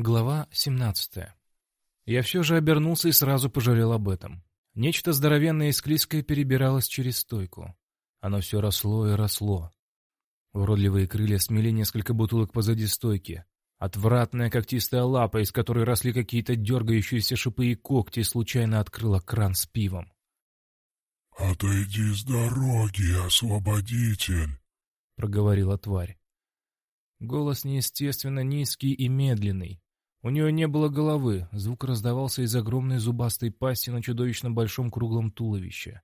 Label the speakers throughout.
Speaker 1: Глава 17. Я все же обернулся и сразу пожалел об этом. Нечто здоровенное и склизкое перебиралось через стойку. Оно все росло и росло. Уродливые крылья смели несколько бутылок позади стойки. Отвратная когтистая лапа, из которой росли какие-то дергающиеся шипы и когти, случайно открыла кран с пивом.
Speaker 2: «Отойди с дороги, освободитель!»
Speaker 1: — проговорила тварь. Голос неестественно низкий и медленный. У нее не было головы, звук раздавался из огромной зубастой пасти на чудовищно большом круглом туловище.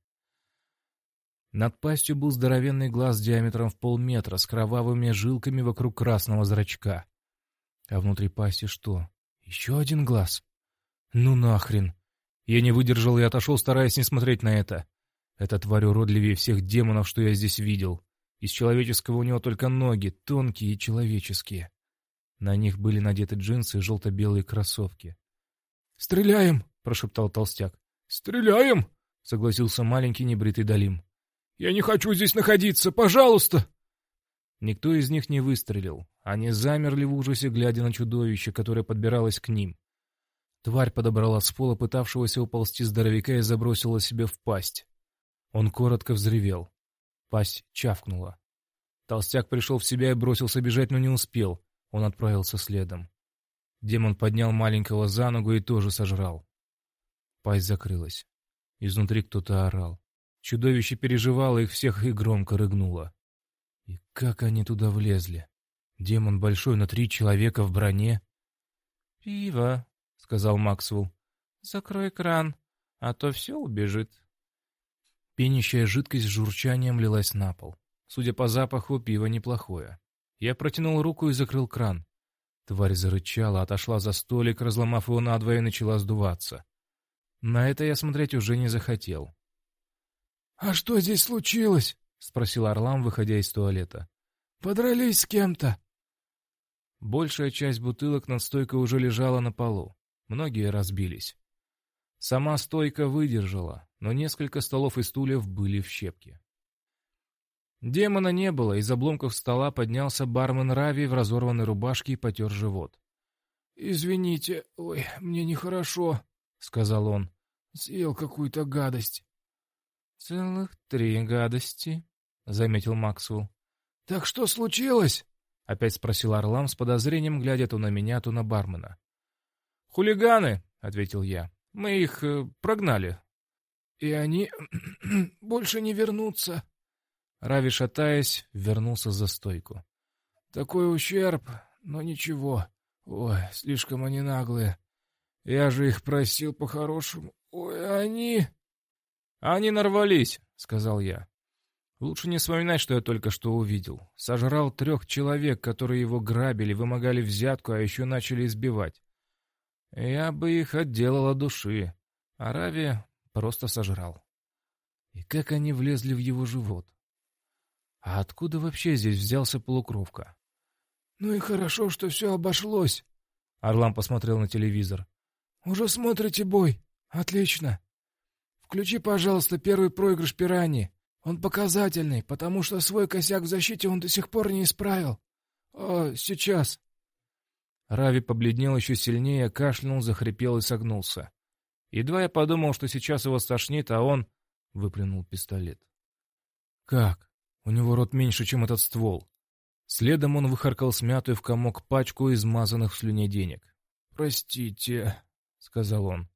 Speaker 1: Над пастью был здоровенный глаз диаметром в полметра с кровавыми жилками вокруг красного зрачка. А внутри пасти что? Еще один глаз? Ну нахрен! Я не выдержал и отошел, стараясь не смотреть на это. Эта тварь уродливее всех демонов, что я здесь видел. Из человеческого у него только ноги, тонкие и человеческие. На них были надеты джинсы и желто-белые кроссовки. «Стреляем!» — прошептал толстяк.
Speaker 3: «Стреляем!»
Speaker 1: — согласился маленький небритый Далим.
Speaker 3: «Я не хочу здесь находиться! Пожалуйста!»
Speaker 1: Никто из них не выстрелил. Они замерли в ужасе, глядя на чудовище, которое подбиралось к ним. Тварь подобрала с пола пытавшегося уползти здоровяка и забросила себе в пасть. Он коротко взревел. Пасть чавкнула. Толстяк пришел в себя и бросился бежать, но не успел. Он отправился следом. Демон поднял маленького за ногу и тоже сожрал. Пасть закрылась. Изнутри кто-то орал. Чудовище переживало их всех и громко рыгнуло. И как они туда влезли? Демон большой на три человека в броне. «Пиво», — сказал Максвелл. «Закрой кран, а то все убежит». Пенящая жидкость с журчанием лилась на пол. Судя по запаху, пиво неплохое. Я протянул руку и закрыл кран. Тварь зарычала, отошла за столик, разломав его надвое, и начала сдуваться. На это я смотреть уже не захотел.
Speaker 3: «А что здесь случилось?» — спросил Орлам, выходя из туалета. «Подрались с кем-то?»
Speaker 1: Большая часть бутылок над стойкой уже лежала на полу. Многие разбились. Сама стойка выдержала, но несколько столов и стульев были в щепке. Демона не было, из обломков стола поднялся бармен Рави в разорванной рубашке и потер живот.
Speaker 3: «Извините, ой, мне нехорошо», — сказал он. «Съел какую-то гадость».
Speaker 1: «Целых три гадости», — заметил Максвелл.
Speaker 3: «Так что случилось?»
Speaker 1: — опять спросил Орлам с подозрением, глядя то на меня, то на бармена. «Хулиганы», — ответил я. «Мы их э, прогнали».
Speaker 3: «И они больше не вернутся»,
Speaker 1: Рави, шатаясь, вернулся за стойку.
Speaker 3: «Такой ущерб, но ничего. Ой, слишком они наглые. Я же их просил по-хорошему. Ой, они...»
Speaker 1: «Они нарвались», — сказал я. Лучше не вспоминать, что я только что увидел. Сожрал трех человек, которые его грабили, вымогали взятку, а еще начали избивать. Я бы их отделал от души. А Рави просто сожрал. И как они влезли в его живот? А откуда вообще здесь взялся полукровка?
Speaker 3: Ну и хорошо, что все обошлось.
Speaker 1: Орлам посмотрел на телевизор.
Speaker 3: Уже смотрите бой. Отлично. Включи, пожалуйста, первый проигрыш Пирани. Он показательный, потому что свой косяк в защите он до сих пор не исправил. А, сейчас.
Speaker 1: Рави побледнел еще сильнее, кашлянул, захрипел и согнулся. Едва я подумал, что сейчас его стошнит, а он выплюнул пистолет. Как? У него рот меньше, чем этот ствол. Следом он выхаркал смятую в комок пачку измазанных в слюне денег.
Speaker 3: «Простите», — сказал он.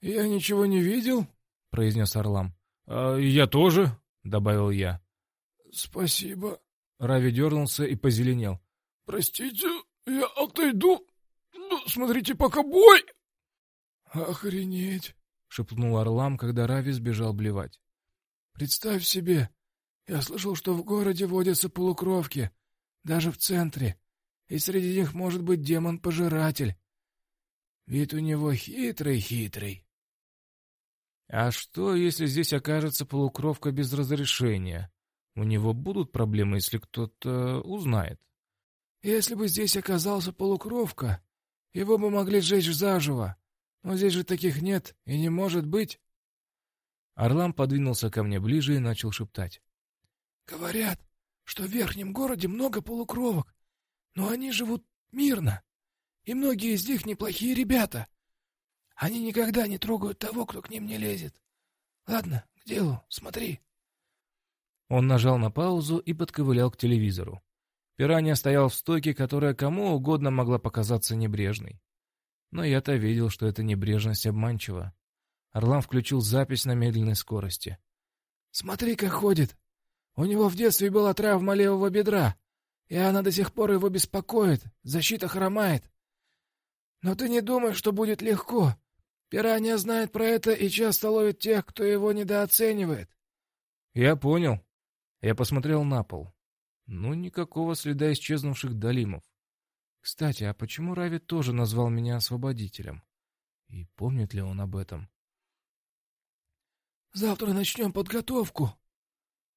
Speaker 1: «Я ничего не видел», — произнес Орлам.
Speaker 3: «А я тоже», —
Speaker 1: добавил я.
Speaker 3: «Спасибо».
Speaker 1: Рави дернулся и позеленел.
Speaker 3: «Простите, я отойду. Смотрите, пока бой!» «Охренеть!» — шепнул Орлам, когда Рави сбежал блевать. «Представь себе, я слышал, что в городе водятся полукровки, даже в центре, и среди них может быть демон-пожиратель. Вид у него хитрый-хитрый.
Speaker 1: А что, если здесь окажется полукровка без разрешения? У него будут проблемы, если кто-то узнает?
Speaker 3: Если бы здесь оказался полукровка, его бы могли сжечь заживо. Но здесь же таких нет и не может быть.
Speaker 1: Орлам подвинулся ко мне ближе и начал шептать.
Speaker 3: Говорят, что в верхнем городе много полукровок, но они живут мирно. и многие из них неплохие ребята. Они никогда не трогают того, кто к ним не лезет. Ладно, к делу, смотри.
Speaker 1: Он нажал на паузу и подковылял к телевизору. Пиранья стоял в стойке, которая кому угодно могла показаться небрежной. Но я-то видел, что эта небрежность обманчива. Орлан включил запись на медленной скорости.
Speaker 3: «Смотри, как ходит! У него в детстве была травма левого бедра, и она до сих пор его беспокоит, защита хромает. Но ты не думай, что будет легко. Пиранья знает про это и часто ловит тех, кто его недооценивает».
Speaker 1: «Я понял». Я посмотрел на пол. Ну, никакого следа исчезнувших долимов. Кстати, а почему Рави тоже назвал меня освободителем? И помнит ли он об этом?
Speaker 3: «Завтра начнем подготовку».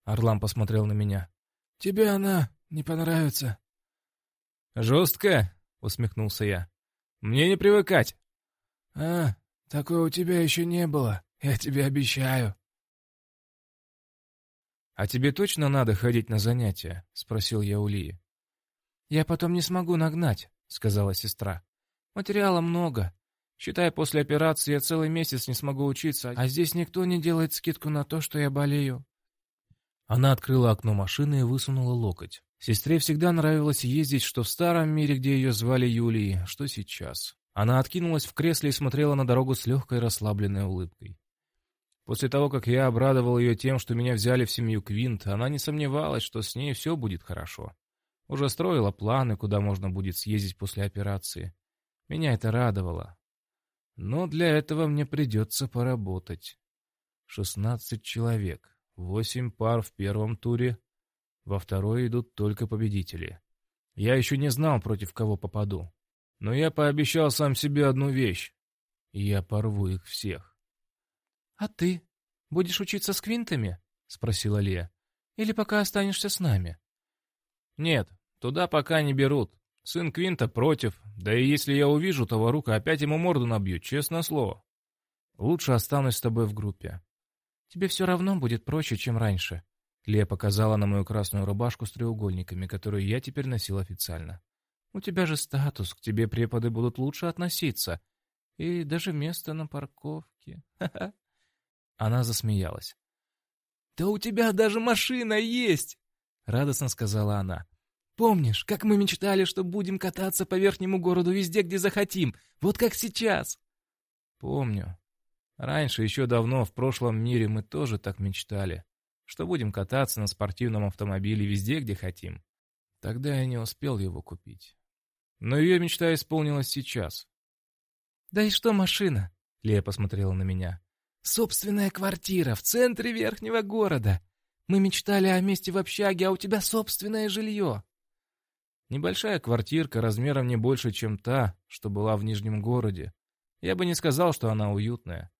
Speaker 1: Орлан посмотрел на меня.
Speaker 3: «Тебе она не понравится».
Speaker 1: «Жестко?» — усмехнулся я. «Мне не привыкать».
Speaker 3: «А, такой у тебя еще не было, я тебе обещаю».
Speaker 1: «А тебе точно надо ходить на занятия?» — спросил я у Лии. «Я потом не смогу нагнать», — сказала сестра. «Материала много. Считай, после операции я целый месяц не смогу учиться, а здесь никто не делает скидку на то, что я болею». Она открыла окно машины и высунула локоть. Сестре всегда нравилось ездить что в старом мире, где ее звали Юлией, что сейчас. Она откинулась в кресле и смотрела на дорогу с легкой расслабленной улыбкой. После того, как я обрадовал ее тем, что меня взяли в семью Квинт, она не сомневалась, что с ней все будет хорошо. Уже строила планы, куда можно будет съездить после операции. Меня это радовало. Но для этого мне придется поработать. Шестнадцать человек, восемь пар в первом туре, во второй идут только победители. Я еще не знал, против кого попаду. Но я пообещал сам себе одну вещь. Я порву их всех. «А ты? Будешь учиться с квинтами?» — спросила Лия. «Или пока останешься с нами?» «Нет, туда пока не берут. Сын Квинта против. Да и если я увижу того рука, опять ему морду набью, честное слово. Лучше останусь с тобой в группе». «Тебе все равно будет проще, чем раньше», — Лия показала на мою красную рубашку с треугольниками, которую я теперь носил официально. «У тебя же статус, к тебе преподы будут лучше относиться. И даже место на парковке. Ха-ха». Она засмеялась. «Да у тебя даже машина есть!» — радостно сказала она. «Помнишь, как мы мечтали, что будем кататься по верхнему городу везде, где захотим, вот как сейчас?» «Помню. Раньше, еще давно, в прошлом мире мы тоже так мечтали, что будем кататься на спортивном автомобиле везде, где хотим. Тогда я не успел его купить. Но ее мечта исполнилась сейчас». «Да и что машина?» — Лея посмотрела на меня. Собственная квартира в центре верхнего города. Мы мечтали о месте в общаге, а у тебя собственное жилье. Небольшая квартирка размером не больше, чем та, что была в Нижнем городе. Я бы не сказал, что она уютная.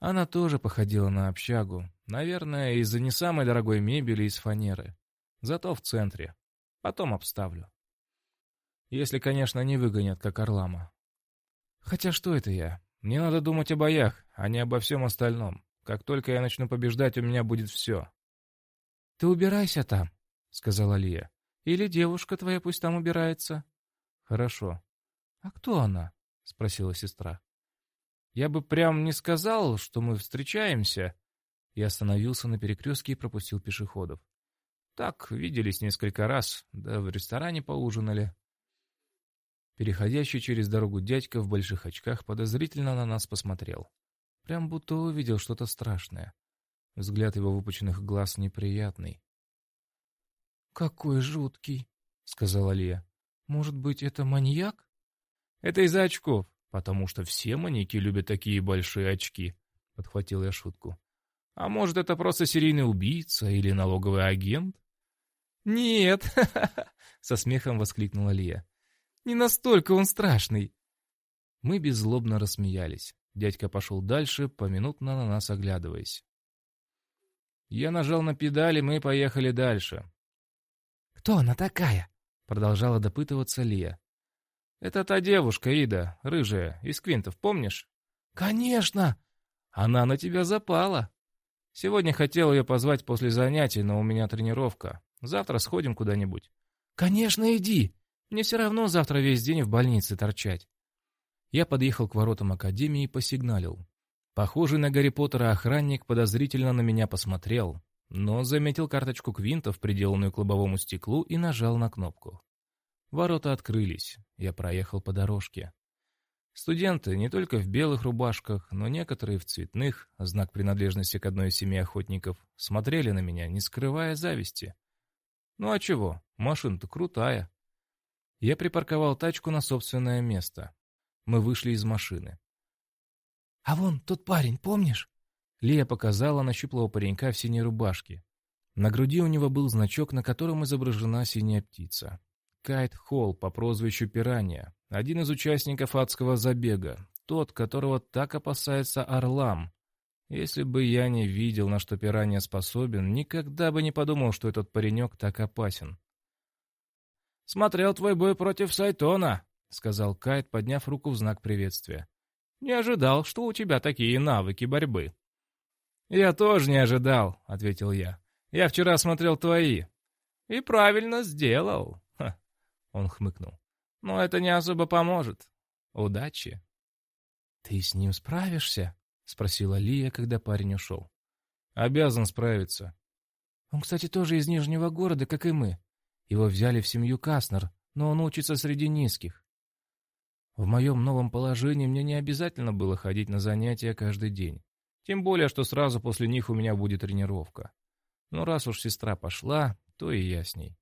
Speaker 1: Она тоже походила на общагу. Наверное, из-за не самой дорогой мебели из фанеры. Зато в центре. Потом обставлю. Если, конечно, не выгонят, как Орлама. Хотя что это я? Мне надо думать о боях, а не обо всем остальном. Как только я начну побеждать, у меня будет все. — Ты убирайся там, — сказала Лия. — Или девушка твоя пусть там убирается. — Хорошо. — А кто она? — спросила сестра. — Я бы прям не сказал, что мы встречаемся. Я остановился на перекрестке и пропустил пешеходов. Так, виделись несколько раз, да в ресторане поужинали. Переходящий через дорогу дядька в больших очках подозрительно на нас посмотрел. Прям будто увидел что-то страшное. Взгляд его выпученных глаз неприятный. «Какой жуткий», — сказала Лия. «Может быть, это маньяк?» «Это из-за очков, потому что все маньяки любят такие большие очки», — подхватил я шутку. «А может, это просто серийный убийца или налоговый агент?» «Нет!» — со смехом воскликнула Лия. Не настолько он страшный. Мы беззлобно рассмеялись. Дядька пошел дальше, поминутно на нас оглядываясь. Я нажал на педали, мы поехали дальше. «Кто она такая?» — продолжала допытываться Лия. «Это та девушка, Ида, рыжая, из Квинтов, помнишь?» «Конечно!» «Она на тебя запала!» «Сегодня хотел ее позвать после занятий, но у меня тренировка. Завтра сходим куда-нибудь». «Конечно, иди!»
Speaker 4: Мне все равно завтра весь день в больнице торчать. Я подъехал к воротам академии и посигналил. Похожий на Гарри Поттера охранник подозрительно на меня посмотрел, но заметил карточку квинтов, приделанную к лобовому стеклу, и нажал на кнопку. Ворота открылись. Я проехал по дорожке. Студенты не только в белых рубашках, но некоторые в цветных, знак принадлежности к одной из семей охотников, смотрели на меня, не скрывая зависти. Ну а чего, машина-то крутая. Я припарковал тачку на собственное место. Мы вышли из машины.
Speaker 1: «А вон тот парень, помнишь?»
Speaker 4: Лия показала нащуплого паренька в синей рубашке. На груди у него был значок, на котором изображена синяя птица. Кайт Холл по прозвищу Пиранья, один из участников адского забега, тот, которого так опасается Орлам. Если бы я не видел, на что Пиранья способен, никогда бы не подумал, что этот паренек так опасен. «Смотрел твой бой против Сайтона», — сказал Кайт, подняв руку в знак приветствия. «Не ожидал, что у тебя такие навыки борьбы». «Я тоже не ожидал», — ответил я. «Я вчера смотрел твои». «И правильно сделал», он хмыкнул. «Но это не особо поможет. Удачи!»
Speaker 1: «Ты с ним справишься?» — спросила Лия, когда парень ушел.
Speaker 4: «Обязан справиться».
Speaker 1: «Он, кстати, тоже из Нижнего города, как и мы. Его взяли в семью Каснер, но он учится среди низких. В моем новом положении мне не обязательно было ходить на занятия каждый день. Тем более, что сразу после них у меня будет тренировка. Но раз уж сестра пошла, то и я с ней.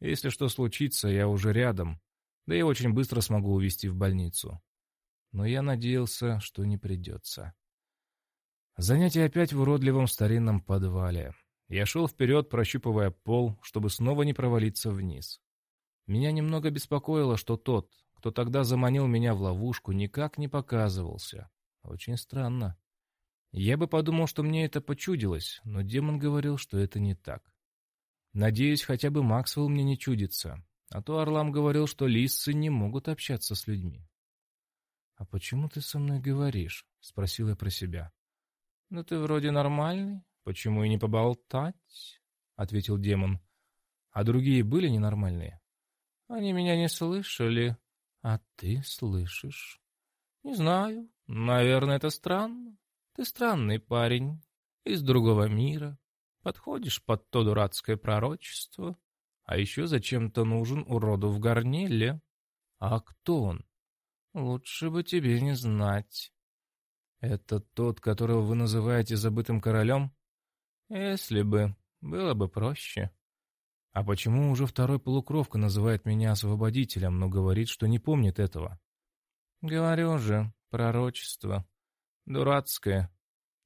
Speaker 1: Если что случится, я уже рядом, да и очень быстро смогу увезти в больницу. Но я надеялся, что не придется. Занятие опять в уродливом старинном подвале. Я шел вперед, прощупывая пол, чтобы снова не провалиться вниз. Меня немного беспокоило, что тот, кто тогда заманил меня в ловушку, никак не показывался. Очень странно. Я бы подумал, что мне это почудилось, но демон говорил, что это не так. Надеюсь, хотя бы Максвелл мне не чудится. А то Орлам говорил, что лисцы не могут общаться с людьми. «А почему ты со мной говоришь?» — спросил я про себя. «Ну ты вроде нормальный. Почему и не поболтать?» — ответил демон. «А другие были ненормальные?» «Они меня не слышали. А ты слышишь?» «Не знаю. Наверное, это странно. Ты странный парень. Из другого мира. Подходишь под то дурацкое пророчество. А еще зачем-то нужен уроду в горниле. А кто он? Лучше бы тебе не знать. Это тот, которого вы называете забытым королем? Если бы, было бы проще. А почему уже второй полукровка называет меня освободителем, но говорит, что не помнит этого? Говорю же, пророчество. Дурацкое.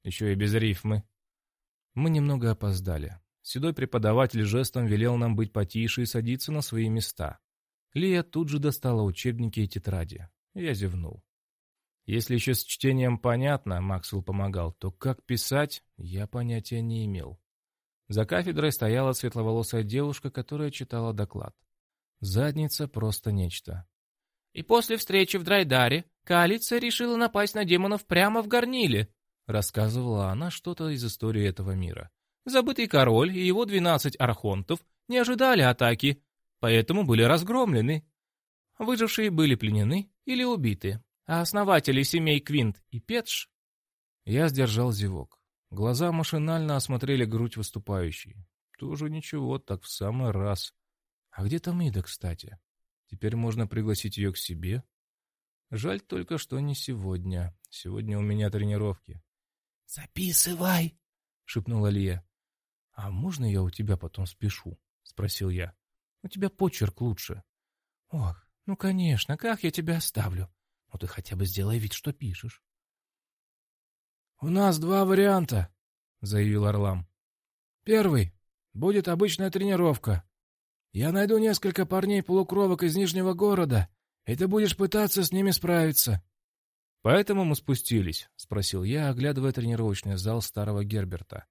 Speaker 1: Еще и без рифмы. Мы немного опоздали. Седой преподаватель жестом велел нам быть потише и садиться на свои места. Лия тут же достала учебники и тетради. Я зевнул. Если еще с чтением понятно, Максвелл помогал, то как писать, я понятия не имел. За кафедрой стояла светловолосая девушка, которая читала доклад. Задница просто нечто. И после встречи в Драйдаре коалиция решила напасть на демонов прямо в горниле, Рассказывала она что-то из истории этого мира. Забытый король и его двенадцать архонтов не ожидали атаки, поэтому были разгромлены. Выжившие были пленены или убиты, а основатели семей Квинт и Петш... Я сдержал зевок. Глаза машинально осмотрели грудь выступающей. Тоже ничего, так в самый раз. А где там Ида, кстати? Теперь можно пригласить ее к себе. Жаль только, что не сегодня. Сегодня у меня тренировки. «Записывай!» — шепнула Лия.
Speaker 4: «А можно я у тебя потом спешу?» — спросил я. «У тебя почерк лучше».
Speaker 1: «Ох, ну конечно, как я тебя оставлю? Ну ты хотя бы сделай вид, что пишешь».
Speaker 4: «У нас два варианта», — заявил Орлам. «Первый. Будет обычная тренировка. Я найду несколько парней-полукровок из Нижнего города, и ты будешь пытаться с ними справиться. «Поэтому мы спустились?» — спросил я, оглядывая тренировочный зал старого Герберта.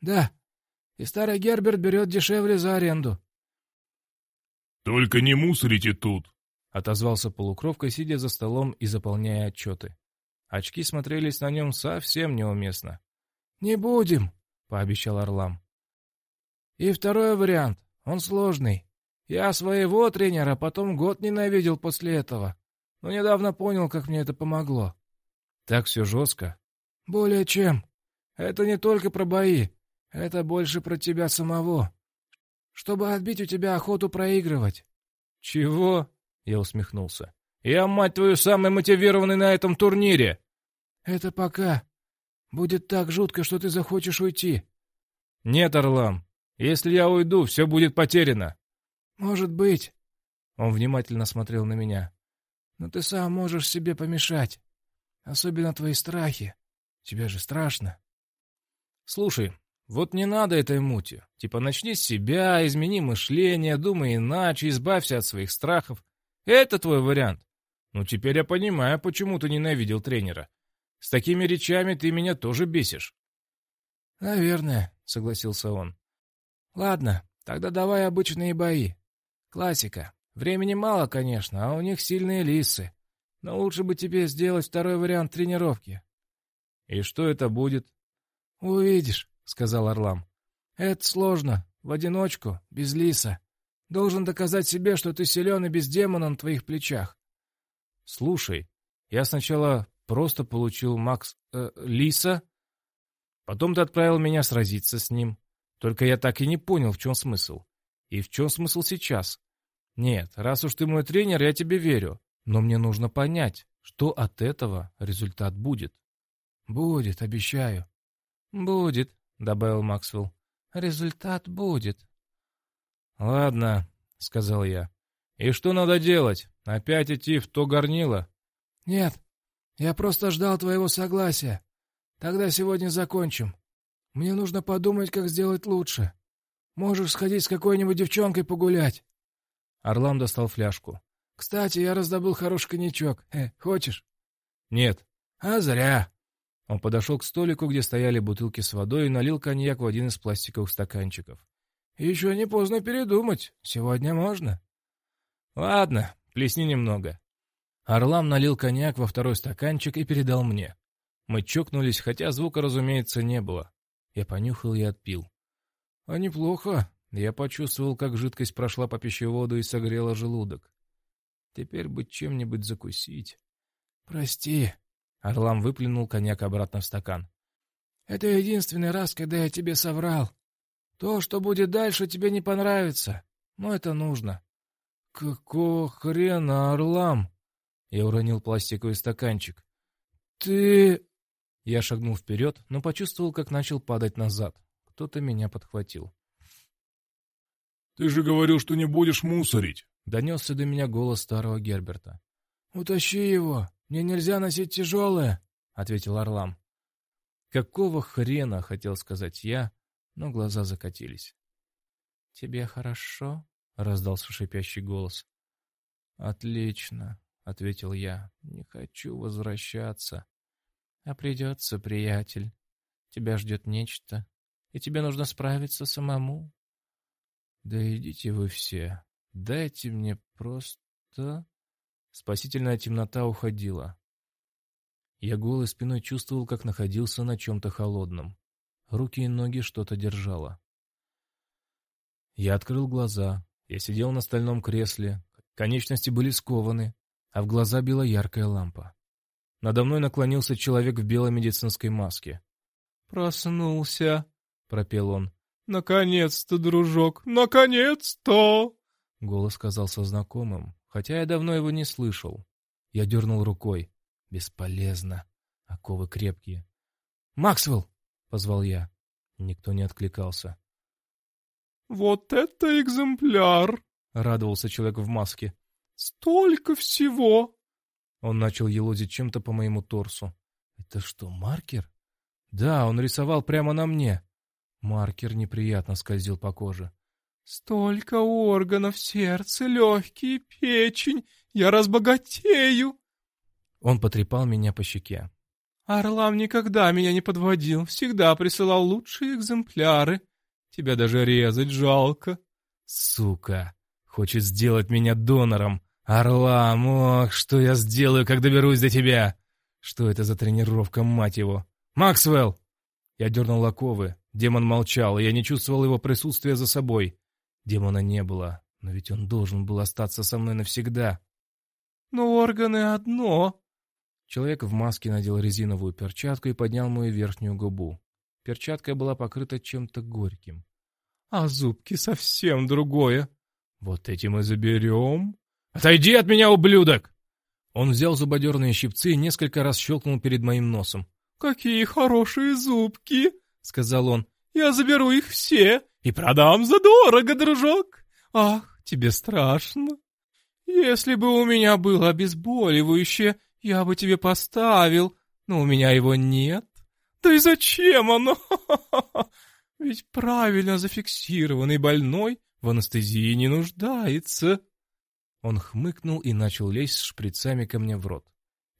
Speaker 1: «Да, и старый Герберт берет дешевле за аренду».
Speaker 5: «Только не мусорите тут!»
Speaker 4: — отозвался полукровка, сидя за столом и заполняя отчеты. Очки смотрелись на нем совсем неуместно.
Speaker 1: «Не будем!» — пообещал Орлам. «И второй вариант. Он сложный.
Speaker 3: Я своего тренера потом год ненавидел после этого. Но недавно понял, как мне это помогло.
Speaker 1: Так все жестко?
Speaker 3: Более чем. Это не только про бои. Это больше про тебя самого. Чтобы отбить у тебя охоту проигрывать.
Speaker 1: Чего? Я усмехнулся. Я, мать твою, самый мотивированный на этом турнире.
Speaker 3: Это пока. Будет так жутко, что ты захочешь уйти.
Speaker 1: Нет, Орлам. Если я уйду, все будет потеряно.
Speaker 3: Может быть.
Speaker 1: Он внимательно смотрел на меня.
Speaker 3: Но ты сам можешь себе помешать. Особенно твои страхи. Тебе же страшно.
Speaker 1: Слушай, вот не надо этой мути. Типа начни с себя, измени мышление, думай иначе, избавься от своих страхов. Это твой вариант. Ну теперь я понимаю, почему ты ненавидел тренера. С такими речами ты меня тоже бесишь.
Speaker 3: Наверное, согласился он. Ладно, тогда давай обычные бои. Классика. Времени мало, конечно, а у них сильные лисы. Но лучше бы тебе сделать второй вариант тренировки.
Speaker 1: И что это будет?
Speaker 3: Увидишь. — сказал Орлам. «Это сложно. В одиночку, без лиса. Должен доказать себе, что ты силен и без демона на твоих плечах».
Speaker 1: «Слушай, я сначала просто получил Макс... Э, лиса. Потом ты отправил меня сразиться с ним. Только я так и не понял, в чем смысл. И в чем смысл сейчас? Нет, раз уж ты мой тренер, я тебе верю. Но мне нужно понять, что от этого результат будет».
Speaker 3: «Будет, обещаю».
Speaker 1: «Будет», — добавил Максвелл. «Результат будет». «Ладно», — сказал я. «И что надо делать? Опять идти в то горнило?»
Speaker 3: «Нет, я просто ждал твоего согласия. Тогда сегодня закончим. Мне нужно подумать, как сделать лучше. Можешь сходить с какой-нибудь девчонкой погулять».
Speaker 1: Орлам достал фляжку.
Speaker 3: «Кстати, я раздобыл хороший коньячок. Э, хочешь?»
Speaker 1: «Нет».
Speaker 3: «А зря.
Speaker 1: Он подошел к столику, где стояли бутылки с водой, и налил коньяк в один из пластиковых стаканчиков.
Speaker 3: «Еще не поздно передумать. Сегодня можно».
Speaker 1: «Ладно, плесни немного». Орлам налил коньяк во второй стаканчик и передал мне. Мы чокнулись, хотя звука, разумеется, не было. Я понюхал и отпил.
Speaker 3: «А неплохо».
Speaker 1: Я почувствовал, как жидкость прошла по пищеводу и согрела желудок. Теперь бы чем-нибудь закусить.
Speaker 3: «Прости»,
Speaker 1: Орлам выплюнул коньяк обратно в стакан.
Speaker 3: «Это единственный раз, когда я тебе соврал. То, что будет дальше, тебе не понравится. Но это нужно».
Speaker 1: «Какого хрена, Орлам?» Я уронил пластиковый стаканчик.
Speaker 3: «Ты...»
Speaker 1: Я шагнул вперед, но почувствовал, как начал падать назад. Кто-то меня подхватил.
Speaker 2: «Ты же говорил, что не будешь мусорить!»
Speaker 1: Донесся до меня голос старого Герберта.
Speaker 3: «Утащи его!» «Мне нельзя носить тяжелое», — ответил Орлам.
Speaker 1: «Какого хрена?» — хотел сказать я, но глаза закатились.
Speaker 3: «Тебе хорошо?»
Speaker 1: — раздался шипящий голос.
Speaker 3: «Отлично», — ответил я. «Не хочу возвращаться». «А придется, приятель. Тебя ждет нечто, и тебе нужно справиться самому».
Speaker 1: «Да идите вы все. Дайте мне просто...» Спасительная темнота уходила. Я голой спиной чувствовал, как находился на чем-то холодном. Руки и ноги что-то держало. Я открыл глаза. Я сидел на стальном кресле. Конечности были скованы, а в глаза била яркая лампа. Надо мной наклонился человек в белой медицинской маске.
Speaker 3: «Проснулся», — пропел он.
Speaker 1: «Наконец-то, дружок, наконец-то!» Голос казался знакомым, хотя я давно его не слышал. Я дернул рукой. Бесполезно. Оковы крепкие.
Speaker 3: «Максвелл!»
Speaker 1: — позвал я. Никто не откликался.
Speaker 3: «Вот это экземпляр!» — радовался человек в маске. «Столько всего!»
Speaker 1: Он начал елозить чем-то по моему торсу. «Это что, маркер?» «Да, он рисовал прямо на мне». Маркер неприятно скользил по коже.
Speaker 3: Столько органов, сердце, легкие, печень. Я разбогатею.
Speaker 1: Он потрепал меня по щеке.
Speaker 3: Орлам никогда меня не подводил, всегда присылал лучшие экземпляры. Тебя даже резать жалко.
Speaker 1: Сука, хочет сделать меня донором. Орлам, ох, что я сделаю, как доберусь до тебя? Что это за тренировка, мать его? Максвелл! Я дернул оковы. Демон молчал, и я не чувствовал его присутствия за собой. Демона не было,
Speaker 6: Но ведь он должен был остаться со мной навсегда.
Speaker 1: Но органы одно.
Speaker 6: Человек в маске надел резиновую перчатку и поднял мою верхнюю губу. Перчатка была покрыта чем-то горьким.
Speaker 1: А зубки совсем другое.
Speaker 6: Вот эти мы заберем. Отойди от меня, ублюдок! Он взял зубодерные щипцы и несколько раз щелкнул перед моим носом.
Speaker 1: «Какие хорошие зубки!» — сказал он. «Я заберу их все и продам задорого, дружок! Ах, тебе страшно? Если бы у меня было обезболивающее, я бы тебе поставил, но у меня его нет. Да и зачем оно? Ведь правильно зафиксированный больной в анестезии не нуждается».
Speaker 6: Он хмыкнул и начал лезть с шприцами ко мне в рот.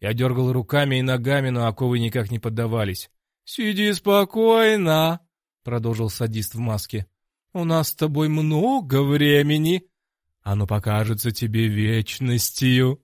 Speaker 6: Я дергал руками и ногами, но оковы никак не поддавались.
Speaker 1: «Сиди спокойно», — продолжил садист в маске. «У нас с тобой много времени. Оно покажется тебе вечностью».